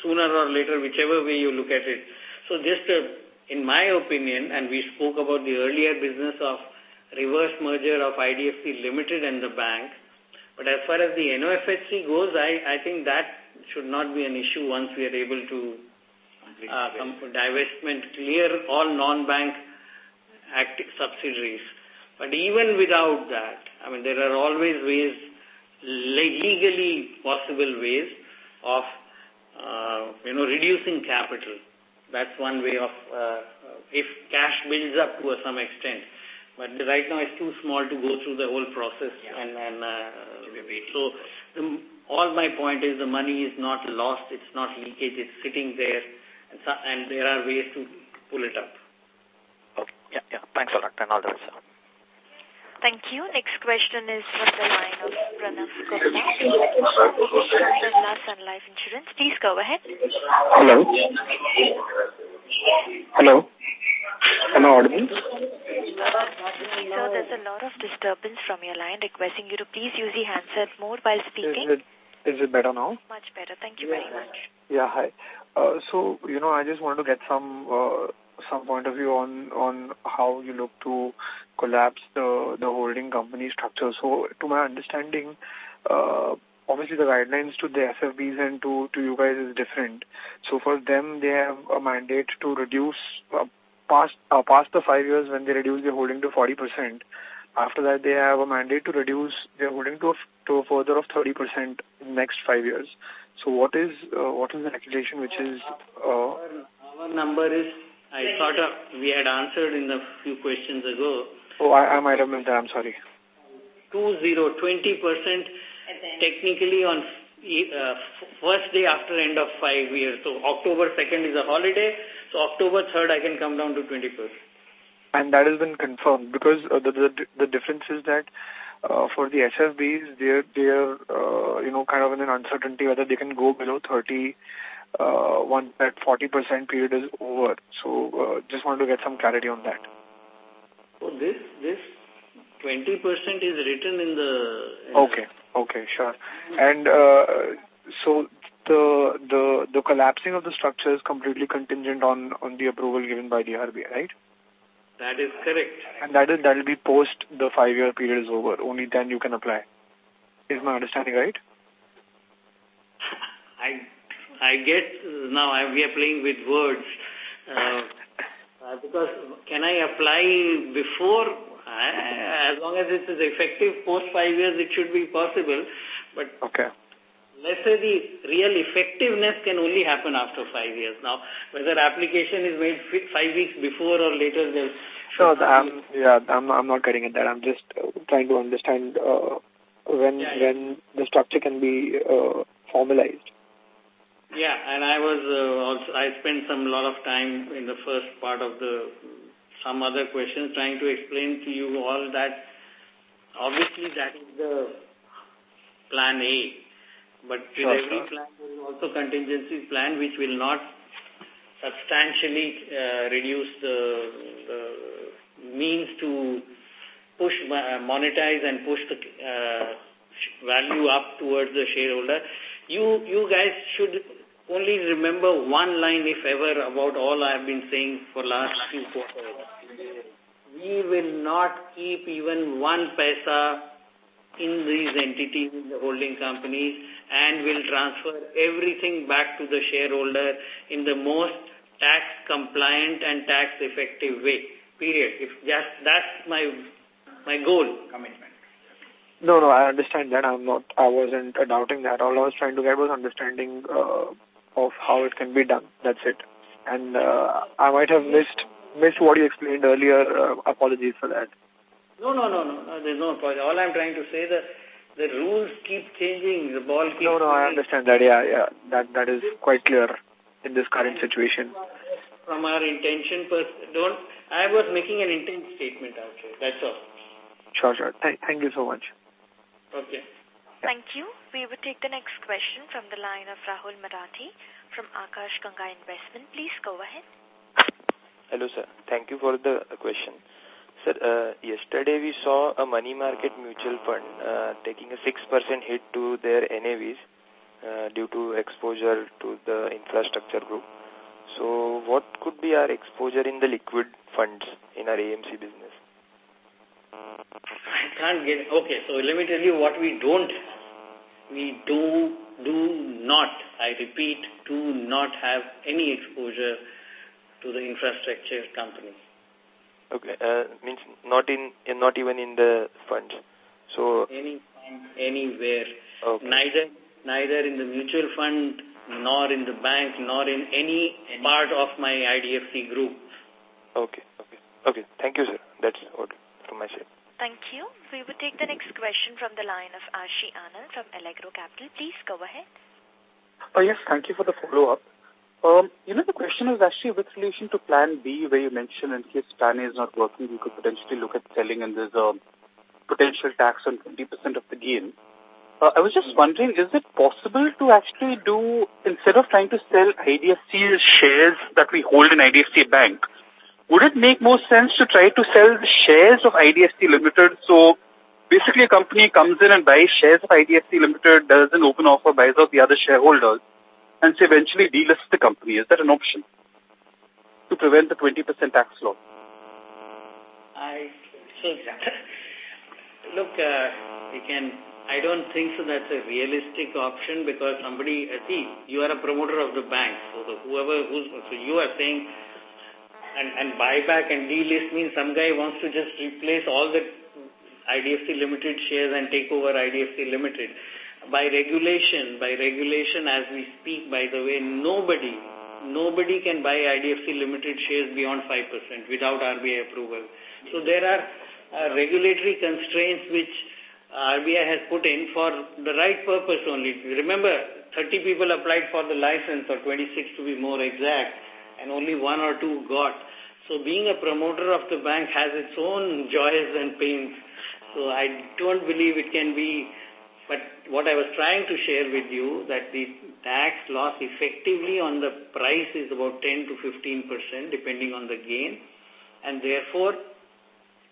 sooner or later, whichever way you look at it. So just uh, in my opinion, and we spoke about the earlier business of reverse merger of IDFC Limited and the bank, but as far as the NOFHC goes, I, I think that should not be an issue once we are able to uh, divestment, clear all non-bank subsidiaries. But even without that, I mean, there are always ways, legally possible ways of, uh, you know, reducing capital. That's one way of, uh, if cash builds up to some extent. But right now it's too small to go through the whole process. Yeah. And, and uh, so the, all my point is the money is not lost, it's not leakage, it's sitting there and there are ways to pull it up. Okay. Yeah, yeah. Thanks a lot and all the best, sir. Thank you. Next question is from the line of Pranav Gupta from Sun Life Insurance. Please go ahead. Hello. Hello. Am I audible? So there's a lot of disturbance from your line. Requesting you to please use the handset mode while speaking. Is it, is it better now? Much better. Thank you very much. Yeah, hi. Uh, so, you know, I just want to get some uh, some point of view on on how you look to collapse the the holding company structure. So, to my understanding, uh, obviously the guidelines to the SFBs and to to you guys is different. So, for them, they have a mandate to reduce uh, past uh, past the five years when they reduce their holding to forty percent. After that, they have a mandate to reduce their holding to a, to a further of 30% in the next five years. So what is uh, what is the regulation which is... Uh, our, our number is, I thought of, we had answered in the few questions ago. Oh, I, I might have missed that, I'm sorry. 20, 20% technically on uh, first day after end of five years. So October 2nd is a holiday, so October 3rd I can come down to 20%. And that has been confirmed because uh, the, the the difference is that uh, for the SFBs, they're, they're uh, you know, kind of in an uncertainty whether they can go below 30 uh, once that 40% period is over. So uh, just want to get some clarity on that. So this, this 20% is written in the... Uh, okay, okay, sure. And uh, so the, the, the collapsing of the structure is completely contingent on, on the approval given by the RBI, right? That is correct. And that is that will be post the five year period is over. Only then you can apply. Is my understanding right? I I get now I, we are playing with words uh, uh, because can I apply before? Uh, as long as it is effective post five years, it should be possible. But okay let's say the real effectiveness can only happen after five years. Now, whether application is made five weeks before or later, there's... Sure, I'm, yeah, I'm, I'm not getting at that. I'm just uh, trying to understand uh, when yeah, yeah. when the structure can be uh, formalized. Yeah, and I was uh, also, I spent some lot of time in the first part of the, some other questions trying to explain to you all that obviously that is the plan A but with sure, every sure. plan, there is also contingency plan which will not substantially uh, reduce the, the, means to push, uh, monetize and push the uh, value up towards the shareholder. You, you guys should only remember one line, if ever, about all I have been saying for last few quarters. We will not keep even one paisa in these entities, in the holding companies, and will transfer everything back to the shareholder in the most tax compliant and tax effective way. Period. If just that's my my goal commitment. No, no, I understand that. I'm not. I wasn't doubting that. All I was trying to get was understanding uh, of how it can be done. That's it. And uh, I might have missed missed what you explained earlier. Uh, apologies for that. No, no, no, no, no. There's no apology. All I'm trying to say that the rules keep changing, the ball keeps No, no, I understand that, yeah, yeah. That, that is quite clear in this current situation. From our intention, don't, I was making an intent statement out here, that's all. Sure, sure. Th thank you so much. Okay. Thank you. We will take the next question from the line of Rahul Marathi from Akash Ganga Investment. Please go ahead. Hello, sir. Thank you for the question. Sir, uh, yesterday we saw a money market mutual fund uh, taking a 6% hit to their NAVs uh, due to exposure to the infrastructure group. So what could be our exposure in the liquid funds in our AMC business? I can't get, okay, so let me tell you what we don't, we do, do not, I repeat, do not have any exposure to the infrastructure company. Okay, uh, means not in, not even in the funds. So any anywhere, okay. neither neither in the mutual fund, nor in the bank, nor in any, any part of my IDFC group. Okay, okay, okay. Thank you, sir. That's what from my side. Thank you. We will take the next question from the line of Ashi Anand from Allegro Capital. Please go ahead. Oh, yes. Thank you for the follow-up. Um, you know, the question is actually with relation to Plan B, where you mentioned in case Plan A is not working, you could potentially look at selling and there's a potential tax on 20% of the gain. Uh, I was just wondering, is it possible to actually do, instead of trying to sell IDFC shares that we hold in IDFC Bank, would it make more sense to try to sell the shares of IDFC Limited? So basically a company comes in and buys shares of IDFC Limited, does an open offer, buys out the other shareholders, and so eventually delist the company. Is that an option to prevent the 20% tax law? I think, that. look, uh, we can, I don't think so that's a realistic option because somebody, uh, see, you are a promoter of the bank, so whoever, who's, so you are saying and, and buyback and delist means some guy wants to just replace all the IDFC Limited shares and take over IDFC Limited. By regulation, by regulation as we speak, by the way, nobody, nobody can buy IDFC Limited shares beyond 5% without RBI approval. So there are uh, regulatory constraints which RBI has put in for the right purpose only. Remember, 30 people applied for the license, or 26 to be more exact, and only one or two got. So being a promoter of the bank has its own joys and pains. So I don't believe it can be, what I was trying to share with you that the tax loss effectively on the price is about 10 to 15 percent depending on the gain. And therefore,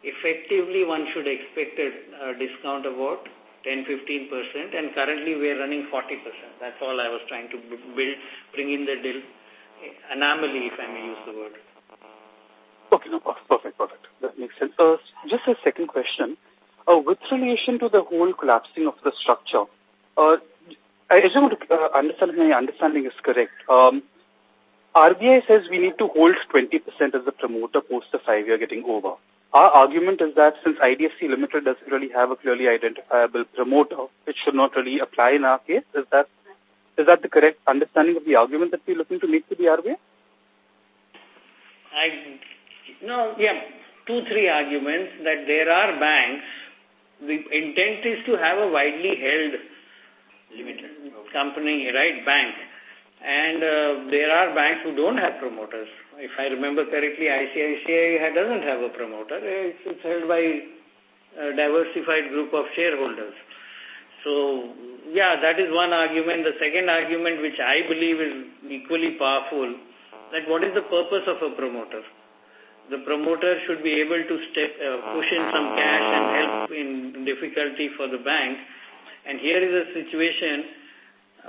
effectively one should expect a, discount about 10-15 percent and currently we are running 40 percent. That's all I was trying to build, bring in the deal, anomaly, if I may use the word. Okay, no, perfect, perfect. That makes sense. Uh, just a second question. Uh, with relation to the whole collapsing of the structure, uh, I just want to uh, understand my understanding is correct. Um, RBI says we need to hold 20% as the promoter post the five-year getting over. Our argument is that since IDFC Limited doesn't really have a clearly identifiable promoter, it should not really apply in our case. Is that is that the correct understanding of the argument that we're looking to make to the RBI? I, no, yeah, two, three arguments that there are banks, the intent is to have a widely held limited company, right, bank. And uh, there are banks who don't have promoters. If I remember correctly, ICICI doesn't have a promoter. It's, it's held by a diversified group of shareholders. So yeah, that is one argument. The second argument, which I believe is equally powerful, that what is the purpose of a promoter? The promoter should be able to step, uh, push in some cash and help in difficulty for the bank. And here is a situation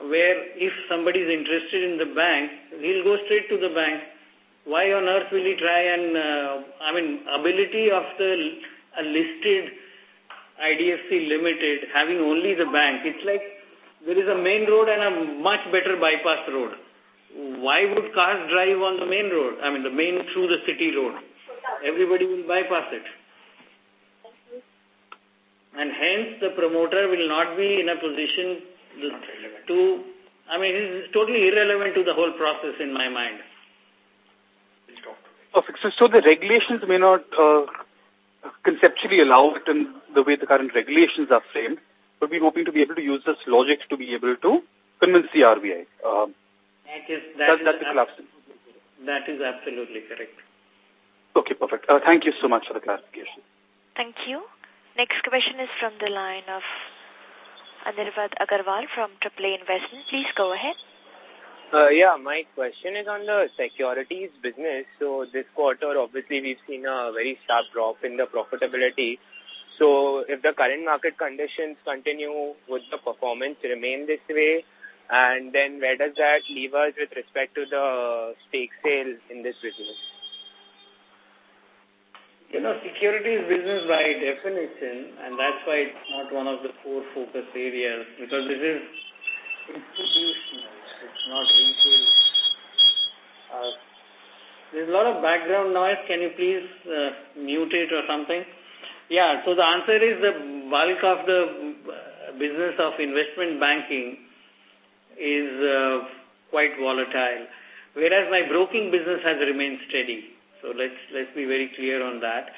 where if somebody is interested in the bank, he'll go straight to the bank. Why on earth will he try and, uh, I mean, ability of the a listed IDFC Limited having only the bank. It's like there is a main road and a much better bypass road. Why would cars drive on the main road? I mean, the main through the city road. Everybody will bypass it. And hence the promoter will not be in a position to, I mean, it is totally irrelevant to the whole process in my mind. Perfect. So, so the regulations may not uh, conceptually allow it in the way the current regulations are framed, but we're hoping to be able to use this logic to be able to convince the RBI. Um, that is, that, that, is collapse. that is absolutely correct. Okay, perfect. Uh, thank you so much for the clarification. Thank you. Next question is from the line of Anirvad Agarwal from AAA Investment. Please go ahead. Uh, yeah, my question is on the securities business. So this quarter, obviously, we've seen a very sharp drop in the profitability. So if the current market conditions continue, would the performance remain this way? And then where does that leave us with respect to the stake sale in this business? You know, securities business by definition, and that's why it's not one of the four focus areas, because this is institutional it's not retail. Uh, there's a lot of background noise. Can you please uh, mute it or something? Yeah, so the answer is the bulk of the uh, business of investment banking is uh, quite volatile, whereas my broking business has remained steady. So let's let's be very clear on that.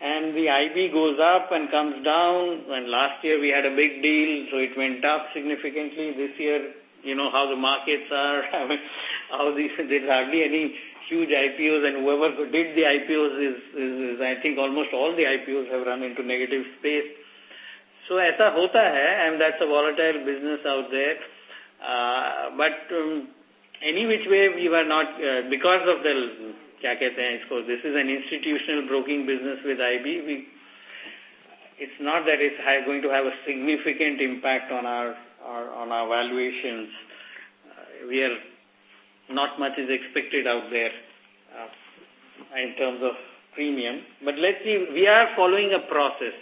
And the IB goes up and comes down. And last year we had a big deal, so it went up significantly. This year you know, how the markets are, I mean, how these, there's hardly any huge IPOs and whoever did the IPOs is, is, is, I think almost all the IPOs have run into negative space. So aisa hota hai and that's a volatile business out there. Uh, but um, any which way we were not, uh, because of the kehte hain isko, this is an institutional broking business with IB. It's not that it's going to have a significant impact on our, our on our valuations. Uh, we are not much is expected out there uh, in terms of premium. But let's see, we are following a process.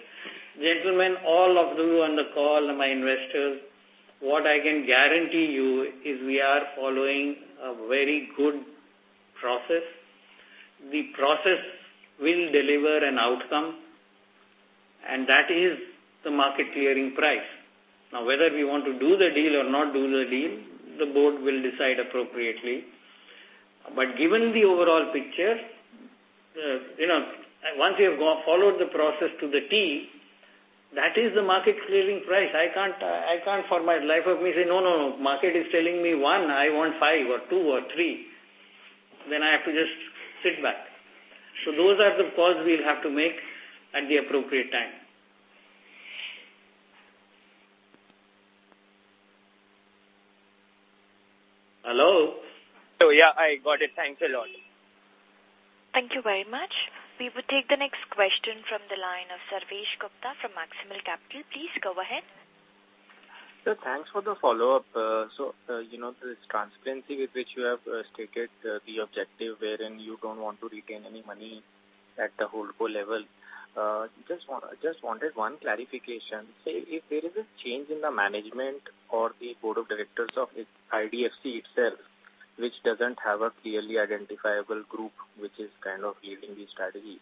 Gentlemen, all of you on the call, my investors, what I can guarantee you is we are following a very good process. The process will deliver an outcome and that is the market clearing price. Now, whether we want to do the deal or not do the deal, the board will decide appropriately. But given the overall picture, uh, you know, once you have gone, followed the process to the T, that is the market clearing price. I can't, I can't for my life of me say, no, no, no, market is telling me one, I want five or two or three. Then I have to just sit back. So those are the calls we'll have to make at the appropriate time. Hello? So, yeah, I got it. Thanks a lot. Thank you very much. We would take the next question from the line of Sarvesh Gupta from Maximal Capital. Please go ahead. Sir, thanks for the follow-up. Uh, so, uh, you know, this transparency with which you have uh, stated uh, the objective wherein you don't want to retain any money at the holdco level. Uh, just want, just wanted one clarification. Say, if there is a change in the management or the board of directors of IDFC itself, which doesn't have a clearly identifiable group which is kind of leading the strategy.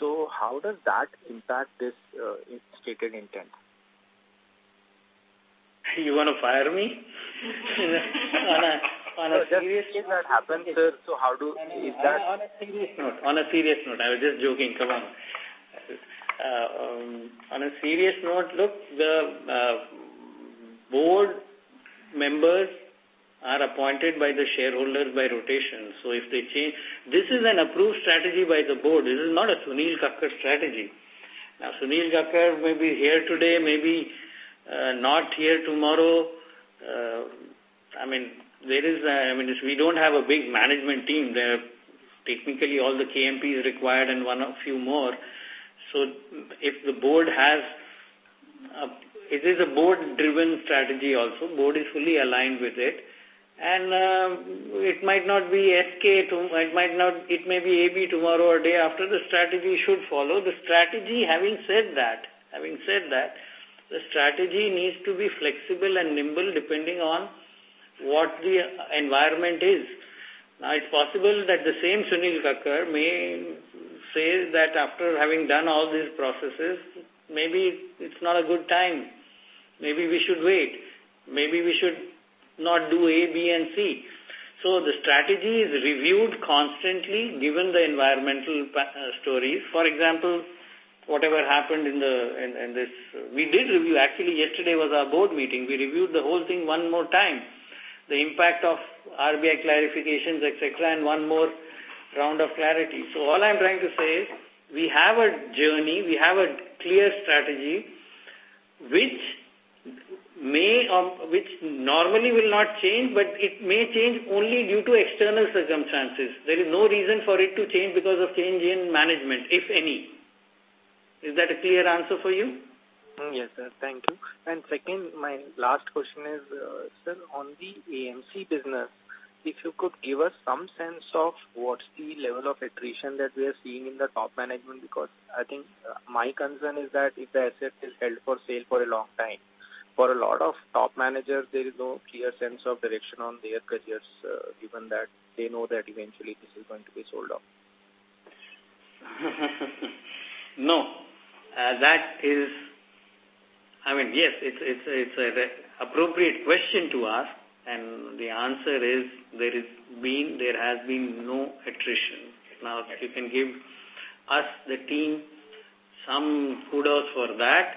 So how does that impact this uh, stated intent? You want to fire me? on a, on a serious note, that happens, sir. So how do is that? On a serious note, on a serious note, I was just joking. Come on. Uh, um, on a serious note, look, the uh, board members are appointed by the shareholders by rotation. So if they change, this is an approved strategy by the board. This is not a Sunil Kakar strategy. Now Sunil Kakar may be here today, maybe not here tomorrow. Uh, I mean, there is, uh, I mean, we don't have a big management team. There technically all the KMPs required and one or few more. So if the board has, a, it is a board-driven strategy also. Board is fully aligned with it and uh, it might not be SK, to, it might not, it may be AB tomorrow or day after, the strategy should follow. The strategy, having said that, having said that, the strategy needs to be flexible and nimble depending on what the environment is. Now, it's possible that the same Sunil Kakar may say that after having done all these processes, maybe it's not a good time. Maybe we should wait. Maybe we should not do A, B, and C. So the strategy is reviewed constantly given the environmental uh, stories. For example, whatever happened in the in, in this, we did review. Actually, yesterday was our board meeting. We reviewed the whole thing one more time. The impact of RBI clarifications, etc., and one more round of clarity. So all I'm trying to say is we have a journey, we have a clear strategy which may, which normally will not change, but it may change only due to external circumstances. There is no reason for it to change because of change in management, if any. Is that a clear answer for you? Mm, yes, sir. Thank you. And second, my last question is, uh, sir, on the AMC business, if you could give us some sense of what's the level of attrition that we are seeing in the top management, because I think uh, my concern is that if the asset is held for sale for a long time, for a lot of top managers, there is no clear sense of direction on their careers, uh, given that they know that eventually this is going to be sold off. no, that is, I mean, yes, it's it's it's an appropriate question to ask, and the answer is there is been there has been no attrition. Now, if you can give us the team some kudos for that,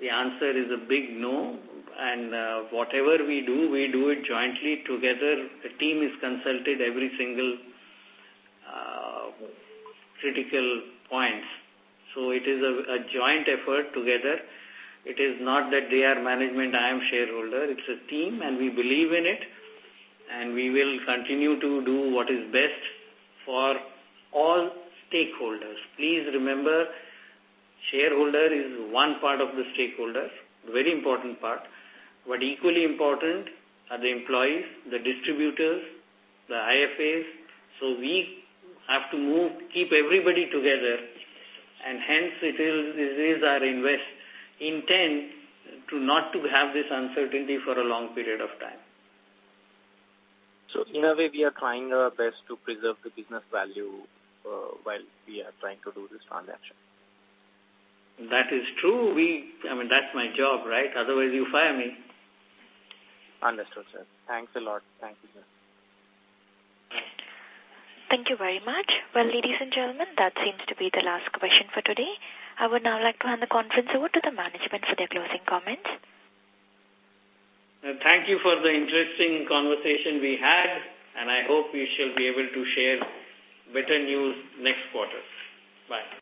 the answer is a big no. And uh, whatever we do, we do it jointly together. The team is consulted every single uh, critical points. So it is a, a joint effort together. It is not that they are management, I am shareholder. It's a team and we believe in it. And we will continue to do what is best for all stakeholders. Please remember, shareholder is one part of the stakeholder, very important part, but equally important are the employees, the distributors, the IFAs. So we have to move, keep everybody together, and hence it is, it is our invest intent to not to have this uncertainty for a long period of time. So in a way, we are trying our best to preserve the business value uh, while we are trying to do this transaction. That is true. We, I mean, that's my job, right? Otherwise, you fire me. Understood, sir. Thanks a lot. Thank you, sir. Thank you very much. Well, ladies and gentlemen, that seems to be the last question for today. I would now like to hand the conference over to the management for their closing comments. Uh, thank you for the interesting conversation we had, and I hope we shall be able to share better news next quarter. Bye.